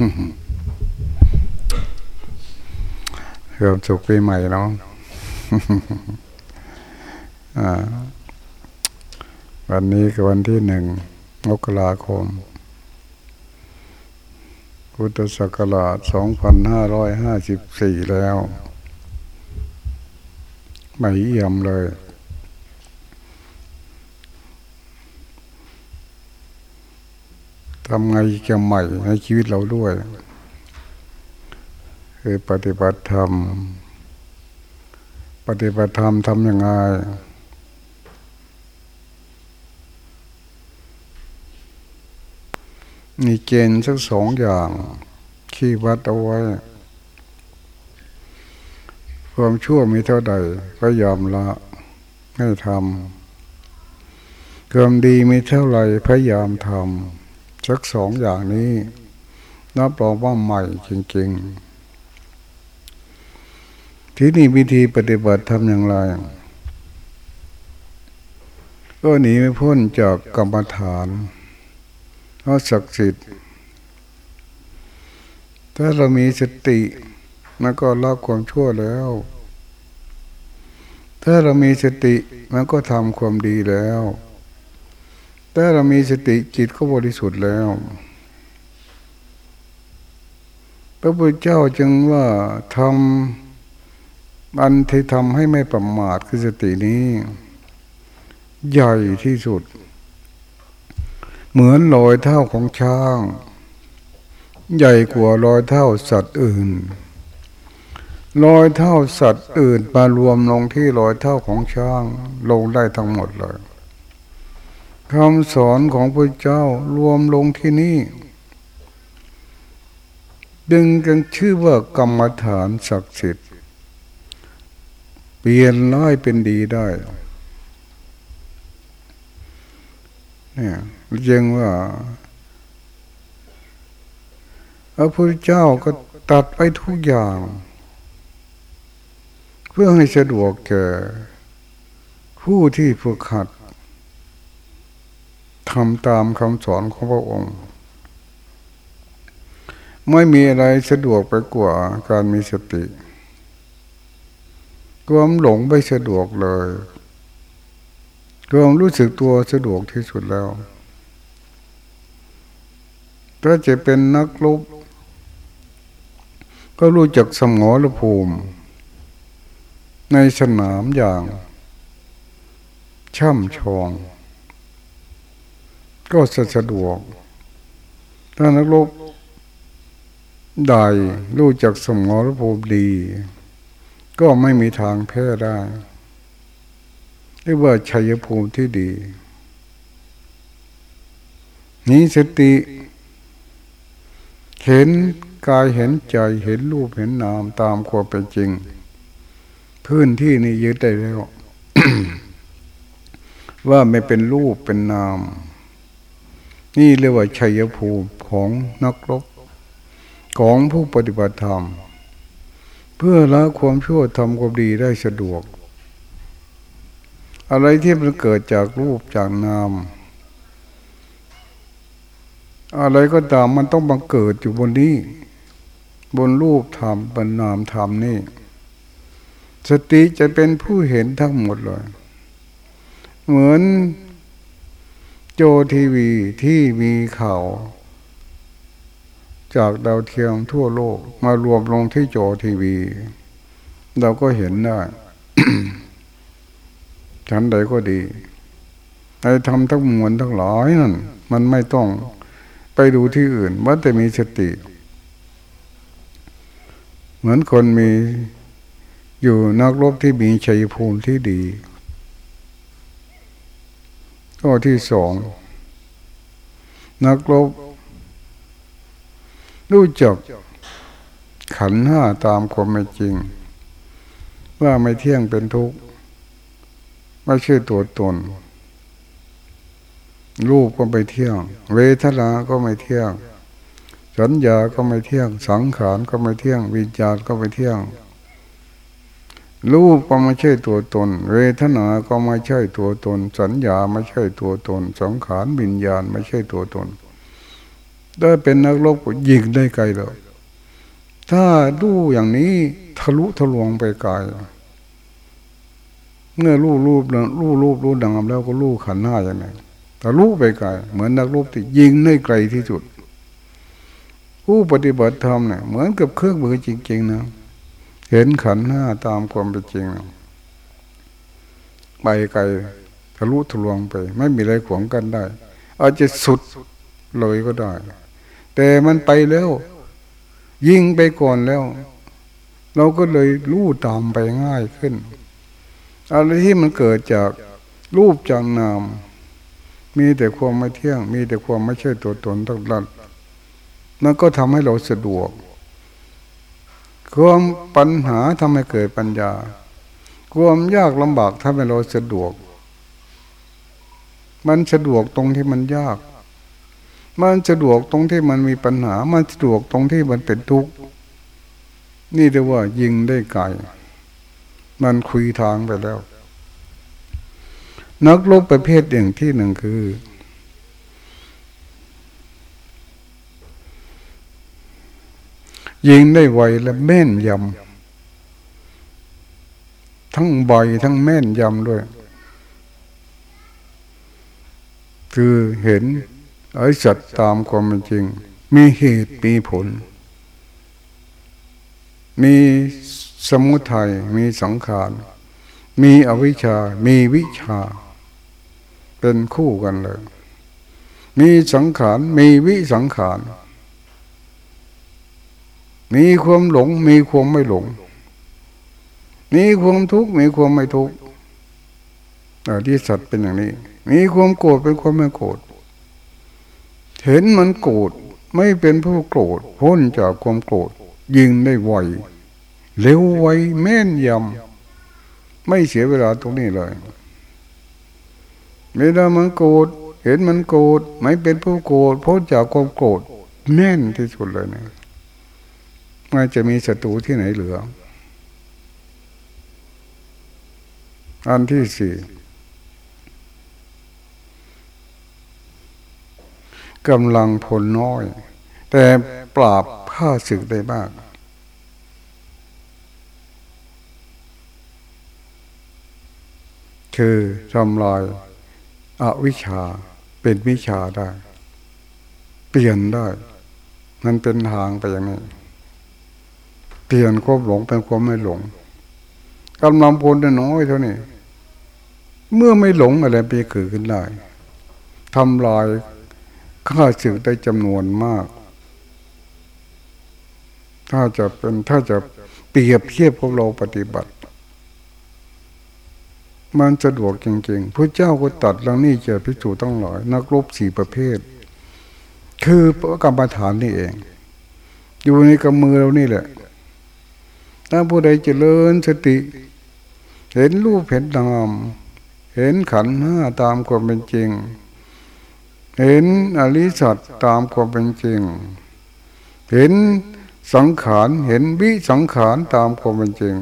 เริ่มสุขปีใหม่เนาะวันนี้ก็วันที่หนึ่งมกราคม พุทธศักราชสองพันห้าร้อยห้าสิบสี่แล้ว ไม่เอี่ยมเลย ทำไงจะใหม่ในชีวิตเราด้วย คือปฏิบัติธรรม ปฏิบัติธรรมทำยังไงมีเกณฑ์สักสองอย่างขี้วัดเอาไว้ ความชั่วมีเท่าใดก็ยอมละให้ทำความดีมีเท่าไรพยายามทำ สักสองอย่างนี้นับรองว่าใหม่จริง ๆ ที่นี่วิธีปฏิบัติทำอย่างไร ก็หนีไม่พ้นจากกรรมฐานเพราะศักดิ์สิทธิ์ถ้าเรามีสติมันก็ละความชั่วแล้ว ถ้าเรามีสติมันก็ทำความดีแล้ว ถ้าเรามีสติจิตก็บริสุทธิ์แล้ว พระพุทธเจ้าจึงว่าทำอันที่ทำให้ไม่ประมาทคือสตินี้ ใหญ่ที่สุด เหมือนรอยเท้าของช้าง ใหญ่กว่ารอยเท้าสัตว์อื่นรอยเท้าสัตว์อื่นมารวมลงที่รอยเท้าของช้าง ลงได้ทั้งหมดเลย คำสอนของพระเจ้ารวมลงที่นี่ ดึงกันชื่อว่ากรรมฐานศักดิ์สิทธิ์ เปลี่ยนร้ายเป็นดีได้เนี่ยเรียงว่าพระพุทธเจ้าก็ตัดไปทุกอย่าง เพื่อให้สะดวกแก่ผู้ที่ฝึกหัด ทำตามคำสอนของพระองค์ ไม่มีอะไรสะดวกไปกว่าการมีสติความหลงไม่สะดวกเลยความรู้สึกตัวสะดวกที่สุดแล้วถ้าจะเป็นนักลบก็รู้จักสมอรภูมิ ในสนามอย่าง ช่ำชอง ก็จะสะดวก ถ้านักลบใดรู้จักสมรภูมิดี ก็ไม่มีทางแพ้ได้เรียกว่าชัยภูมิที่ดี นี้สติ เห็นกายเห็นใจเห็นรูปเห็นนามตามความเป็นจริง พื้นที่นี้ยึดได้แล้ว ว่าไม่เป็นรูปเป็นนาม นี่เรียกว่าชัยภูมิของนักรบของผู้ปฏิบัติธรรม เพื่อละความชั่วทำความดีได้สะดวก อะไรที่มันเกิดจากรูปจากนาม อะไรก็ตามมันต้องบังเกิดอยู่บนนี้ บนรูปธรรมบนนามธรรมนี่ สติจะเป็นผู้เห็นทั้งหมดเลย เหมือน โจทีวีที่มีข่าวจากดาวเทียมทั่วโลกมารวมลงที่โจทีวี เราก็เห็นได้ชั้นใดก็ดีไอ้ทำทั้งมวลทั้งหลายนั่นมันไม่ต้องไปดูที่อื่นว่าแต่มีสติ เหมือนคนมีอยู่นักรบที่มีชัยภูมิที่ดี ข้อที่สองนักรบรู้จักขันห้าตามความเป็นจริง ว่าไม่เที่ยงเป็นทุกข์ไม่ใช่ตัวตน รูปก็ไม่เที่ยง เวทนา ก็ไม่เที่ยง สัญญาก็ไม่เที่ยง สังขารก็ไม่เที่ยง วิญญาณก็ไม่เที่ยง รูปก็ไม่ใช่ตัวตน เวทนา ก็ไม่ใช่ตัวตน สัญญาไม่ใช่ตัวตน สังขารวิญญาณไม่ใช่ตัวตนถ้าเป็นนักรบก็ยิงได้ไกลเลย ถ้าดูอย่างนี้ทะลุทะลวงไปไกลเมื่อรูปรูปรูปรูปรูปดังแล้วก็รูปขันหน้าอย่างนี้ทะลุไปไกลเหมือนนักรบที่ยิงได้ไกลที่สุด ผู้ปฏิบัติธรรมเนี่ยเหมือนกับเครื่องมือจริง ๆ นะ เห็นขันหน้าตามความเป็นจริง ไปไกลทะลุทะลวงไป ไม่มีอะไรขวางกันได้ อาจจะสุดเลยก็ได้ แต่มันไปแล้ว ยิงไปก่อนแล้ว เราก็เลยรู้ตามไปง่ายขึ้นอะไรที่มันเกิดจากรูปจากนาม มีแต่ความไม่เที่ยง มีแต่ความไม่ใช่ตัวตนทั้งนั้นมันก็ทำให้เราสะดวก ความปัญหาทำให้เกิดปัญญา ความยากลำบากทำให้เราสะดวก มันสะดวกตรงที่มันยาก มันสะดวกตรงที่มันมีปัญหา มันสะดวกตรงที่มันเป็นทุกข์นี่เรียกว่ายิงได้ไกลมันคุยทางไปแล้ว นักลบประเภทอย่างที่หนึ่งคือ ยิงได้ไวและแม่นยำทั้งใบทั้งแม่นยำด้วย คือเห็นไอ้สัตว์ตามความเป็นจริง มีเหตุมีผล มีสมุทัยมีสังขารมีอวิชชา มีวิชา เป็นคู่กันเลย มีสังขาร มีวิสังขาร มีความหลง มีความไม่หลง มีความทุกข์มีความไม่ทุกข์ที่สัตว์เป็นอย่างนี้ มีความโกรธเป็นความไม่โกรธเห็นมันโกรธไม่เป็นผู้โกรธพ้นจากความโกรธยิงได้ไวเร็วไวแม่นยำไม่เสียเวลาตรงนี้เลยเวลามันโกรธเห็นมันโกรธไม่เป็นผู้โกรธพ้นจากความโกรธแม่นที่สุดเลยเนี่ ยมันจะมีศัตรูที่ไหนเหลือ อันที่สี่กำลังพลน้อย แต่ปราบผ้าศึกได้มากคือทำลายอาวิชาเป็นวิชาได้ เปลี่ยนได้ มันเป็นทางไปอย่างนี้ เปลี่ยนความหลงเป็นความไม่หลงกำลังพลน้อยเท่านี้ เมื่อไม่หลงอะไรไปเกิดขึ้นได้ทำลายข้าศึกได้จำนวนมาก ถ้าจะเป็นถ้าจะเปรียบเทียบกับเราปฏิบัติ มันสะดวกจริงๆพระเจ้าก็ตัดเรื่องนี้เจอพิจูต้องหลายนักรบสี่ประเภท คือพระกรรมฐานนี่เอง อยู่ในกำมือเรานี่แหละ ถ้าผู้ใดเจริญสติ เห็นรูปเห็นนามเห็นขันห้าตามความเป็นจริง เห็นอริสัตตามความเป็นจริง เห็นสังขารเห็นวิสังขารตามความเป็นจริง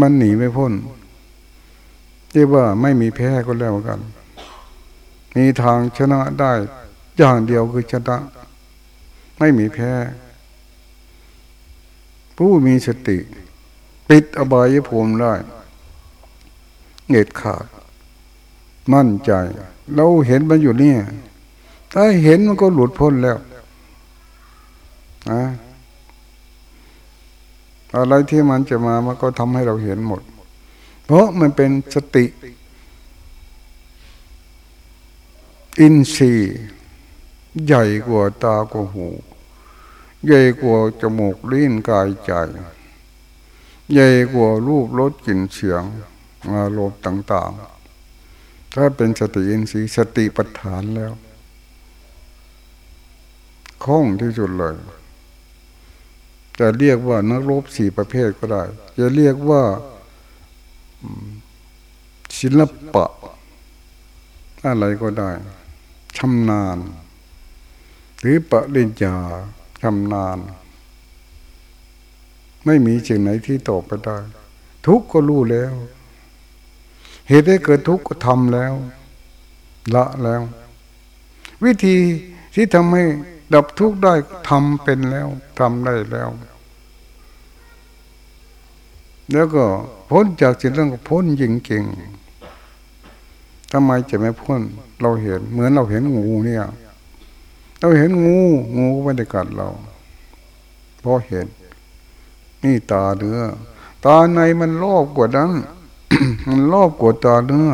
มันหนีไม่พ้นที่ว่าไม่มีแพ้ก็แล้วกัน มีทางชนะได้อย่างเดียวคือชนะ ไม่มีแพ้ ผู้มีสติ ปิดอบายภูมิได้เน็ดขาด มั่นใจ เราเห็นมันอยู่เนี่ย ถ้าเห็นมันก็หลุดพ้นแล้วอะอะไรที่มันจะมามันก็ทำให้เราเห็นหมด เพราะมันเป็นสติ อินทรีย์ใหญ่กว่าตากว่าหู ใหญ่กว่าจมูกลิ้นกายใจใหญ่กว่ารูปรสกลิ่นเสียงอารมณ์ต่าง ๆ ถ้าเป็นสติอินทรีย์สติปัฏฐานแล้วคล่องที่สุดเลย จะเรียกว่านักรบสี่ประเภทก็ได้ จะเรียกว่าศิลปะ อะไรก็ได้ชำนาญ หรือปริญญา ชำนาญไม่มีสิ่งไหนที่ตอบไปได้ ทุกข์ก็รู้แล้ว เหตุให้เกิดทุกข์ก็ทำแล้ว ละแล้ว วิธีที่ทำให้ดับทุกข์ได้ทำเป็นแล้วทำได้แล้ว แล้วก็พ้นจากสิ่งนั้นก็พ้นจริงๆทำไมจะไม่พ้น เราเห็น เหมือนเราเห็นงูเนี่ย เราเห็นงูงูไม่ได้กัดเราเพราะเห็น นี่ตาเนื้อตาในมันรอบกว่านั้นมันรอบกว่าตาเนื้อ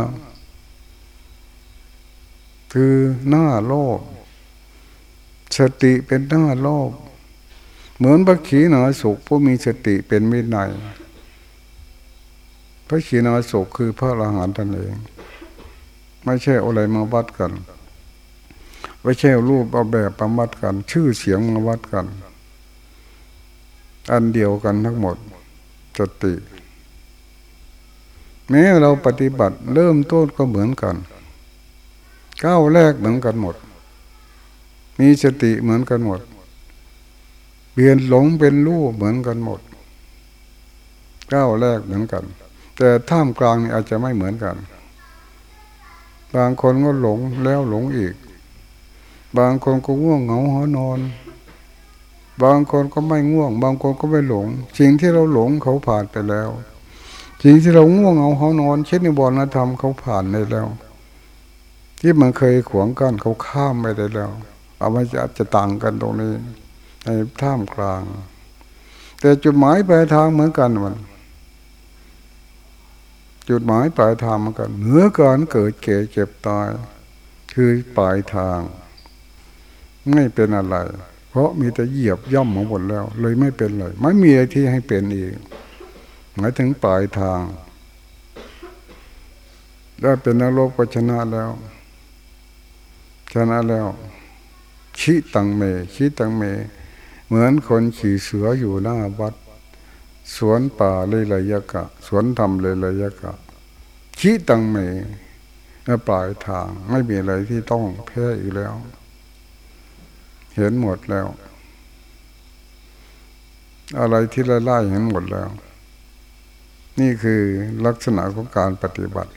คือหน้าโลกสติเป็นหน้าโลกเหมือนพระขีณาสุขผู้มีสติเป็นมิไนพระขีณาสุขคือพระอรหันต์ตนเอง ไม่ใช่อะไรมาวัดกัน ไม่ใช่รูปเอาแบบประมัดกัน ชื่อเสียงมาวัดกัน อันเดียวกันทั้งหมดสติแม้เราปฏิบัติเริ่มต้นก็เหมือนกันก้าวแรกเหมือนกันหมด มีสติเหมือนกันหมดเปลี่ยนหลงเป็นรู้เหมือนกันหมดก้าวแรกเหมือนกัน แต่ท่ามกลางนี่อาจจะไม่เหมือนกัน บางคนก็หลงแล้วหลงอีก บางคนก็ง่วงเหงาหอนอน บางคนก็ไม่ง่วง บางคนก็ไม่หลง สิ่งที่เราหลงเขาผ่านไปแล้ว สิ่งที่เราง่วงเหงาหอนอน เช่นในบอลธรรมเขาผ่านได้แล้ว ที่มันเคยขวางกันเขาข้ามไปได้แล้ว เอามาจะจะต่างกันตรงนี้ ในท่ามกลาง แต่จุดหมายปลายทางเหมือนกันมันจุดหมายปลายทางเหมือนกันเหนือการเกิดเก่เจ็บตาย คือปลายทาง ไม่เป็นอะไร เพราะมีแต่เหยียบย่ำมาหมดแล้ว เลยไม่เป็นเลย ไม่มีอะไรที่ให้เป็นอีกหมายถึงปลายทาง ได้เป็นนรกก็ชนะแล้ว ชนะแล้วชิตังเมชิตังเม เหมือนคนขี่เสืออยู่หน้าวัด สวนป่าเลยระยะกะ สวนธรรมเลยระยะกะชิตังเมปลายทางไม่มีอะไรที่ต้องแพ้อีกแล้ว เห็นหมดแล้ว อะไรที่ไล่ๆเห็นหมดแล้ว นี่คือลักษณะของการปฏิบัติ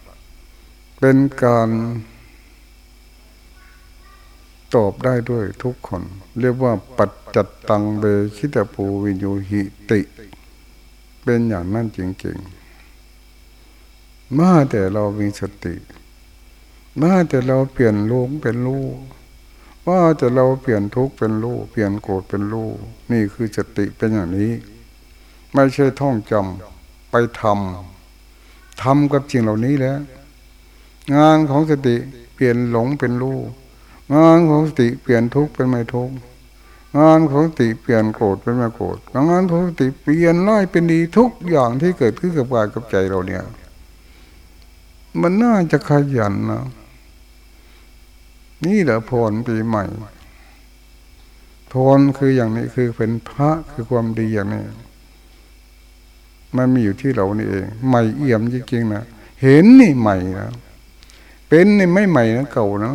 เป็นการตอบได้ด้วยทุกคน เรียกว่าปัจจัตตังเบคิตปูวิญญูหิติ เป็นอย่างนั้นจริงๆมาแต่เรามีสติมาแต่เราเปลี่ยนลงเป็นรู้ ว่าแต่เราเปลี่ยนทุกข์เป็นรู้เปลี่ยนโกรธเป็นรู้นี่คือสติเป็นอย่างนี้ ไม่ใช่ท่องจำไปทำทำกับจริงเหล่านี้แล้ว งานของสติเปลี่ยนหลงเป็นรู้งานของสติเปลี่ยนทุกข์เป็นไม่ทุกข์งานของสติเปลี่ยนโกรธเป็นไม่โกรธงานของสติเปลี่ยนร้ายเป็นดีทุกอย่างที่เกิดขึ้นกับกายกับใจเราเนี่ย มันน่าจะขยันนะ นี่แหละพรปีใหม่พรคืออย่างนี้คือเป็นพระคือความดีอย่างนี้ มันมีอยู่ที่เรานี่เอง ใหม่เอี่ยมจริงๆนะเห็นนี่ใหม่นะเป็นนี่ไม่ใหม่นะเก่านะ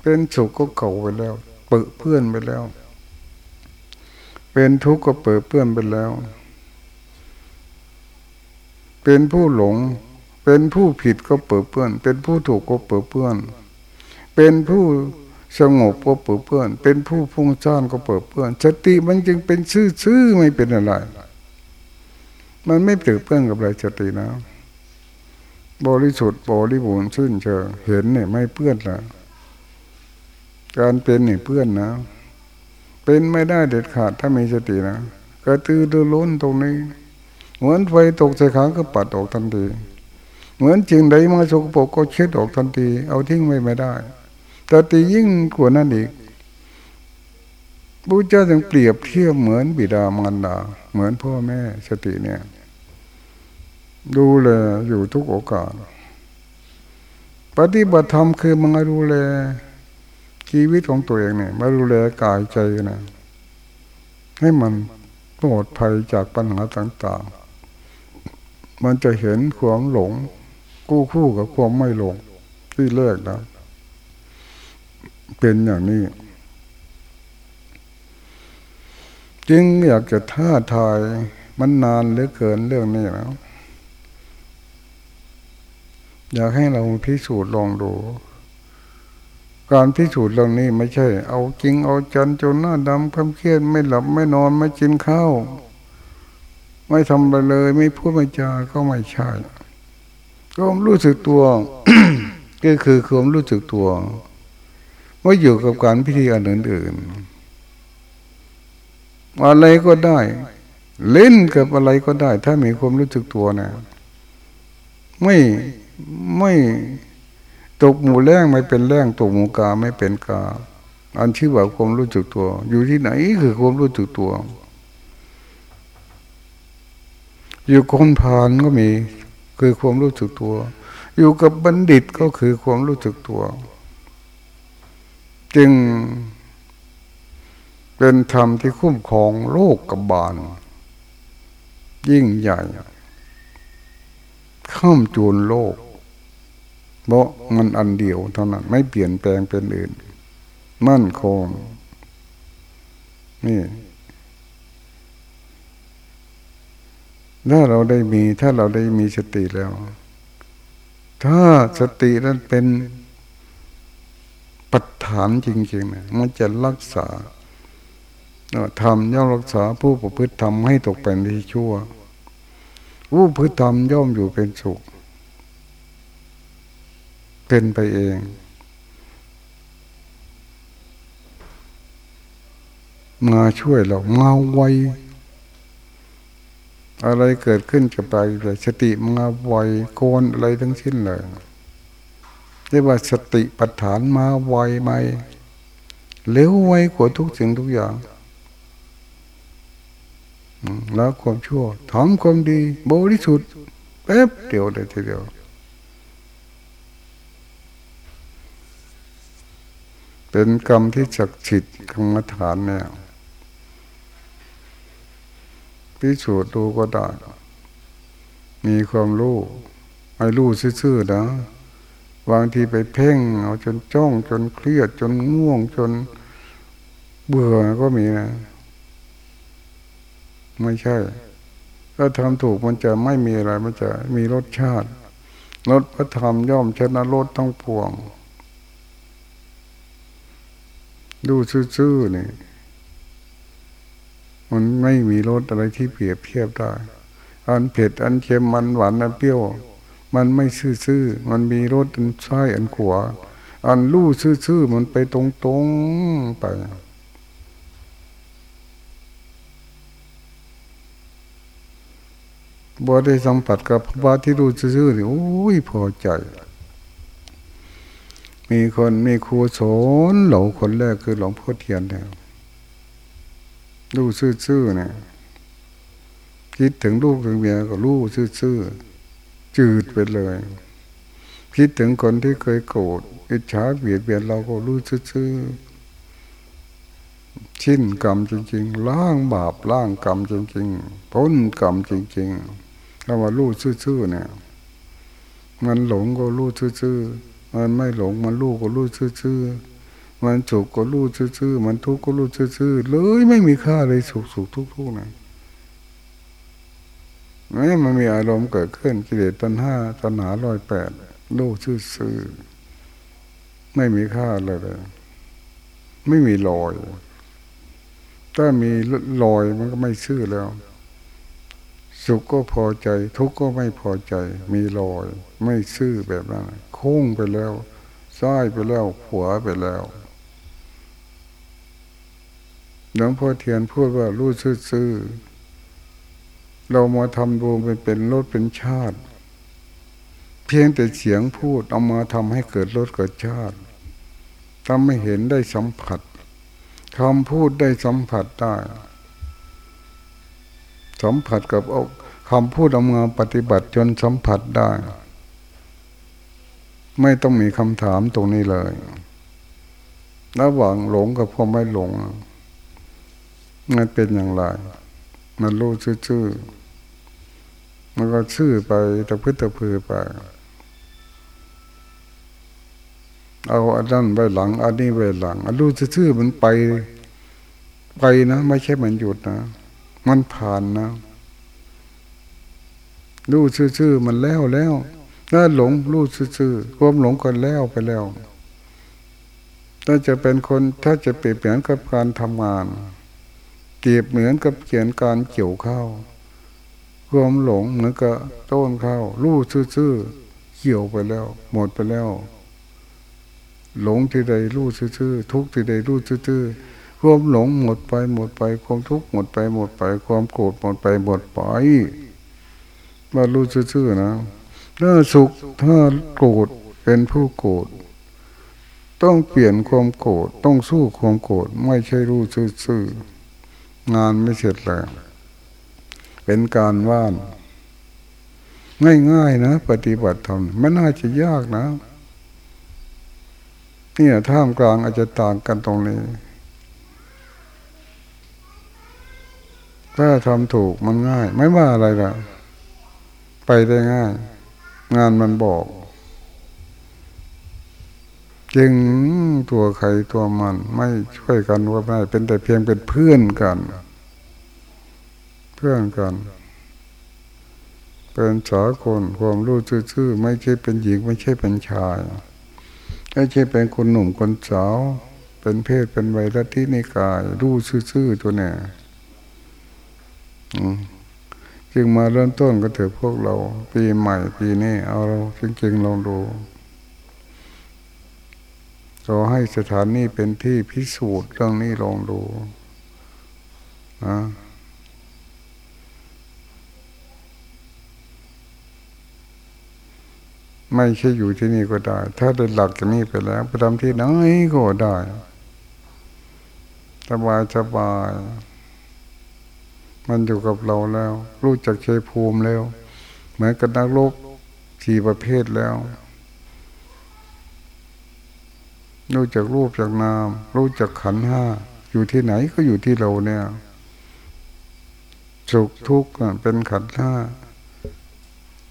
เป็นสุขก็เก่าไปแล้ว เปื้อเพื่อนไปแล้ว เป็นทุกข์ก็เปื้อเพื่อนไปแล้ว เป็นผู้หลง เป็นผู้ผิดก็เปื้อเพื่อน เป็นผู้ถูกก็เปื้อเพื่อน เป็นผู้สงบก็เปื้อเพื่อน เป็นผู้พุ่งซ่านก็เปื้อเพื่อน สติมันจึงเป็นซื่อๆไม่เป็นอะไร มันไม่เปื้อเพื่อนกับอะไรสตินะบริสุทธิ์บริบูรณ์ชื่นเชิงเห็นเนี่ยไม่เปื้อนล้วการเป็นเนี่ยเพื่อนนะ เป็นไม่ได้เด็ดขาดถ้ามีสตินะกระตือรือร้นตรงนี้ เหมือนไฟตกใส่ขาก็ปัดออกทันที เหมือนจึงใดมาสกปรกก็เช็ดออกทันที เอาทิ้งไว้ไม่ได้ สติยิ่งกว่านั้นอีกพระเจ้าจึงเปรียบเทียบเหมือนบิดามารดา เหมือนพ่อแม่สติเนี่ย ดูแลอยู่ทุกโอกาส ปฏิบัติธรรมคือมาดูแล ชีวิตของตัวเองเนี่ย มาดูแลกายใจนะให้มันปลอดภัยจากปัญหาต่างๆ มันจะเห็นความหลง กู้คู่กับความไม่หลงที่แรกนะ เป็นอย่างนี้ จึงอยากจะท้าทายมันนานเหลือเกินเรื่องนี้นะอยากให้เราพิสูจน์ลองดู การพิสูจน์เรื่องนี้ไม่ใช่ เอาจริงเอาจันจนหน้าดำคำเครียดไม่หลับไม่นอนไม่กินข้าวไม่ทำอะไรเลย ไม่พูดไม่จาก็ไม่ใช่ก็รู้สึกตัว ก็คือความรู้สึกตัว ว่าอยู่กับการพิธีอันอื่นๆอะไรก็ได้ เล่นกับอะไรก็ได้ ถ้ามีความรู้สึกตัวนะ ไม่ไม่ตกหมูแรงไม่เป็นแรงตกหมูกาไม่เป็นกา อันชื่อว่าความรู้สึกตัว อยู่ที่ไหนคือความรู้สึกตัว อยู่คนผ่านก็มีคือความรู้สึกตัว อยู่กับบัณฑิตก็คือความรู้สึกตัว จึงเป็นธรรมที่คุ้มครองโลกกับบานยิ่งใหญ่ข้ามจูนโลกเพราะมันอันเดียวเท่านั้น ไม่เปลี่ยนแปลงเป็นอื่น มั่นคง นี่ ถ้าเราได้มี ถ้าเราได้มีสติแล้ว ถ้าสตินั้นเป็น ฐานจริงๆนะมันจะรักษาทำย่อมรักษาผู้ประพฤติทำให้ตกเป็นที่ชั่ว ผู้พฤติธรรมย่อมอยู่เป็นสุข เป็นไปเองมาช่วยเรามาไวอะไรเกิดขึ้นกับไปเลยสติมาไวโกนอะไรทั้งสิ้นเลย เรียกว่าสติปัฏฐานมาไวไหมเร็วไวกว่าทุกสิ่งทุกอย่างแล้วความชั่วทำความดีบริสุทธิ์แป๊บเดียวเลยทีเดียวเป็นกรรมที่ศักดิ์สิทธิ์กรรมฐานเนี่ยพิสูจน์ดูก็ได้ มีความรู้ไอ้รู้ซื่อๆนะ บางทีไปเพ่ง เอาจนจ้องจนเครียดจนง่วงจนเบื่อก็มีนะ ไม่ใช่ ถ้าทำถูกมันจะไม่มีอะไร มันจะมีรสชาติรสพระธรรมย่อมชนะรสทั้งปวง ดูซื่อๆนี่มันไม่มีรสอะไรที่เปรียบเทียบได้ อันเผ็ด อันเค็ม มันหวาน อันเปรี้ยว มันไม่ซื่อๆ มันมีรสอันซ้ายอันขวา อันลู่ซื่อๆ มันไปตรงๆไป บ่ได้สัมผัสกับพระที่รู้ซื่อๆนี่โอ้ยพอใจ มีคนมีครูสอนหล่าคนแรกคือหลวงพ่อเทียนเนี่ยลูกซื่อๆเนี่ยคิดถึงลูกถึงเมียก็ลูกซื่อๆ จืดไปเลย คิดถึงคนที่เคยโกรธอิจฉาเบียดเบียนเราก็รู้ซื่อชิ้นกรรมจริง ๆ ล้างบาปล้างกรรมจริง ๆ พ้นกรรมจริงๆถ้าว่ารู้ซื่อๆเนี่ย มันหลงก็รู้ซื่อๆมันไม่หลงมันรู้ก็รู้ซื่อๆมันสุขก็รู้ซื่อๆมันทุกข์ก็รู้ซื่อๆเลยไม่มีค่าเลยสุขสุขทุกข์ทุกข์นะ ไม่มันมีอารมณ์เกิดขึ้นกิเลสตัณห้าตัณหาลอยแปดรู้ซื่อๆไม่มีค่าเลยเลย ไม่มีลอย ถ้ามีลอยมันก็ไม่ซื่อแล้ว สุขก็พอใจ ทุกข์ก็ไม่พอใจ มีลอย ไม่ซื่อแบบนั้นโค้งไปแล้วซ้ายไปแล้วขวาไปแล้วหลวงพ่อเทียนพูดว่ารู้ซื่อ เรามาทำดูไปเป็นรถเป็นชาติ เพียงแต่เสียงพูดเอามาทำให้เกิดรถเกิดชาติทำให้เห็นได้สัมผัสคำพูดได้สัมผัสได้ สัมผัสกับคำพูดเอามาปฏิบัติจนสัมผัสได้ ไม่ต้องมีคำถามตรงนี้เลยระหว่างหลงกับความไม่หลงมันเป็นอย่างไร มันรู้ชื่อๆ มันก็ชื่อไปตะพื้นตะพือไป เอาอันนั้นไปหลัง อันนี้ไปหลังอันรู้ชื่อมันไป ไปนะ ไม่ใช่มันหยุดนะ มันผ่านนะรู้ชื่อมันแล้วแล้วถ้าหลงรู้ซื่อความหลงก็แล้วไปแล้ว ถ้าจะเป็นคนถ้าจะเปรียบเหมือนกับการทำงาน เก็บเหมือนกับเขียนการเกี่ยวข้าว ความหลงเหมือนกับต้นข้าวรู้ซื่อๆเกี่ยวไปแล้ว หมดไปแล้ว หลงที่ใดรู้ซื่อๆทุกที่ใดรู้ซื่อๆความหลงหมดไปหมดไป ความทุกข์หมดไปหมดไป ความโกรธหมดไปหมดไปมารู้ซื่อๆนะถ้าสุขถ้าโกรธเป็นผู้โกรธต้องเปลี่ยนความโกรธต้องสู้ความโกรธไม่ใช่รู้ซื่องานไม่เสร็จแล้ว เป็นการว่าน ง่ายๆนะ ปฏิบัติธรรมไม่น่าจะยากนะนี่ท่ามกลางอาจจะต่างกันตรงนี้ ถ้าทำถูกมันง่าย ไม่ว่าอะไรละไปได้ง่าย งานมันบอก จึงตัวใครตัวมันไม่ช่วยกันว่าไม่เป็นแต่เพียงเป็นเพื่อนกัน เพื่อนกัน เป็นสาคนความรู้ชื่อไม่ใช่เป็นหญิงไม่ใช่เป็นชายไม่ใช่เป็นคนหนุ่มคนสาวเป็นเพศเป็นวัยรัตินิกายรู้ชื่อตัวเนี่ยจึงมาเริ่มต้นก็เถอะพวกเรา ปีใหม่ ปีนี้เอาเราจริงๆลองดูขอให้สถานนี้เป็นที่พิสูจน์เรื่องนี้ลองดูนะ ไม่ใช่อยู่ที่นี่ก็ได้ ถ้าได้หลักจากนี้ไปแล้วไปทำที่ไหนก็ได้สบายสบายมันอยู่กับเราแล้ว รู้จักเชยภูมิแล้ว เหมือนกับนักลบสี่ประเภทแล้ว รู้จักรูปจากนาม รู้จักขันห้า อยู่ที่ไหนก็อยู่ที่เราเนี่ย สุขทุกข์เป็นขันห้า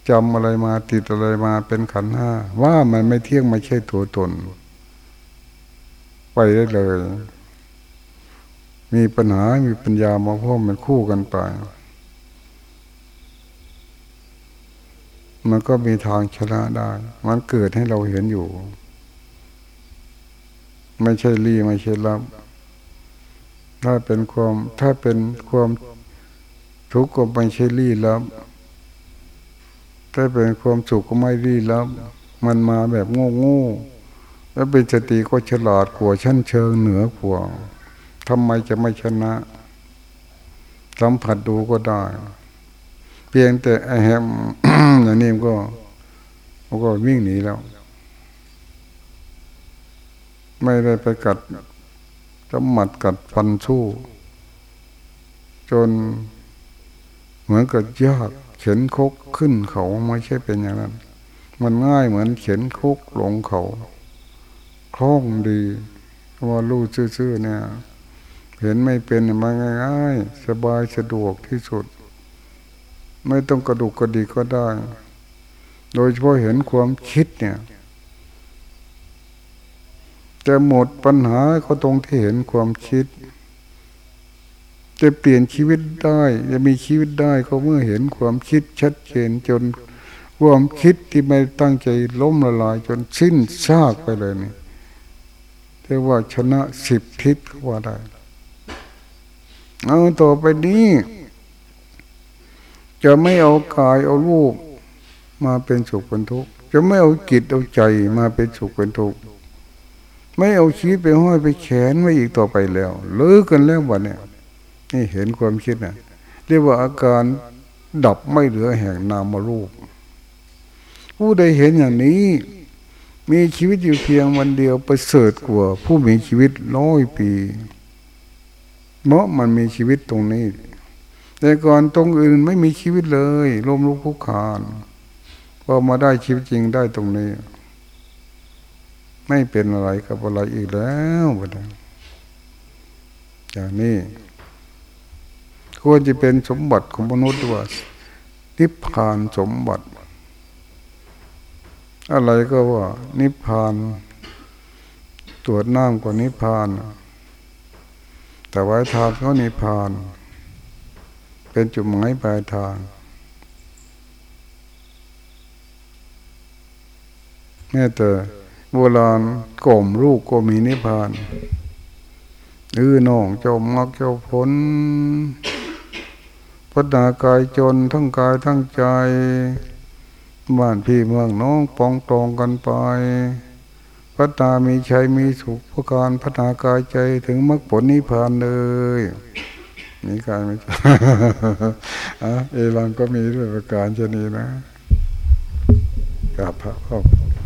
จำอะไรมาติดอะไรมาเป็นขันห้าว่ามันไม่เที่ยงไม่ใช่ตัวตน ไปได้เลย มีปัญหา มีปัญญามาพ่อมันคู่กันไป มันก็มีทางชนะได้ มันเกิดให้เราเห็นอยู่ ไม่ใช่รีไม่ใช่รับถ้าเป็นความถ้าเป็นความทุกข์ก็ไม่ใช่รีรับ ถ้าเป็นความสุขก็ไม่รีรับมันมาแบบโง่โง่แล้วเป็นสติก็ฉลาดกว่าชั้นเชิงเหนือกว่าทำไมจะไม่ชนะ สัมผัสดูก็ได้ เพียงแต่ไอแฮมอย่างนี้ก็ก็วิ่งหนีแล้ว ไม่ได้ไปกัดจำหมัดกัดฟันสู้ จน เหมือนกับยากเข็นคกขึ้นเขาไม่ใช่เป็นอย่างนั้น มันง่ายเหมือนเข็นคกลงเขาคล่องดีว่าลู่ซื่อๆเนี่ย เห็นไม่เป็นมันง่ายๆสบายสะดวกที่สุด ไม่ต้องกระดุกกระดิกก็ได้ โดยเฉพาะเห็นความคิดเนี่ยจะหมดปัญหาก็ตรงที่เห็นความคิด จะเปลี่ยนชีวิตได้ จะมีชีวิตได้ก็เมื่อเห็นความคิดชัดเจนจนความคิดที่ไม่ตั้งใจล้มละลายจนสิ้นซากไปเลยนี่เรียกว่าชนะสิบทิศกว่าได้เอาต่อไปนี้ จะไม่เอากายเอารูปมาเป็นสุขเป็นทุกข์จะไม่เอาจิตเอาใจมาเป็นสุขเป็นทุกข์ไม่เอาชีวิตไปห้อยไปแขนไว้อีกต่อไปแล้วเลิกกันแล้ววันนี้ นี่เห็นความคิดนะเรียกว่าอาการดับไม่เหลือแห่งนามรูป ผู้ใดเห็นอย่างนี้ มีชีวิตอยู่เพียงวันเดียวประเสริฐกว่า ผู้มีชีวิตร้อยปีเพราะมันมีชีวิตตรงนี้ แต่ก่อนตรงอื่นไม่มีชีวิตเลยลมลุกคุกคานพอมาได้ชีวิตจริงได้ตรงนี้ ไม่เป็นอะไรกับอะไรอีกแล้วอย่างนี้ ควรจะเป็นสมบัติของมนุษย์ว่านิพพานสมบัติ อะไรก็ว่า นิพพาน ตรวจน้ำกว่านิพพาน แต่ไว้ทางเขานิพพาน เป็นจุดหมายปลายทางแม้แต่โบราณกล่มลูกก็มีนิพพานเออน้องเจ้ามักเจ้าผล พัฒนากายจนทั้งกายทั้งใจ บ้านพี่เมืองน้องปองตองกันไป พัฒนามีชัยมีสุขประการพัฒนากายใจถึงมรรคผลนิพพานเลยมีกายไม่ใช่เอรันก็มีด้วยประการชนีนะกับพระครอบครัว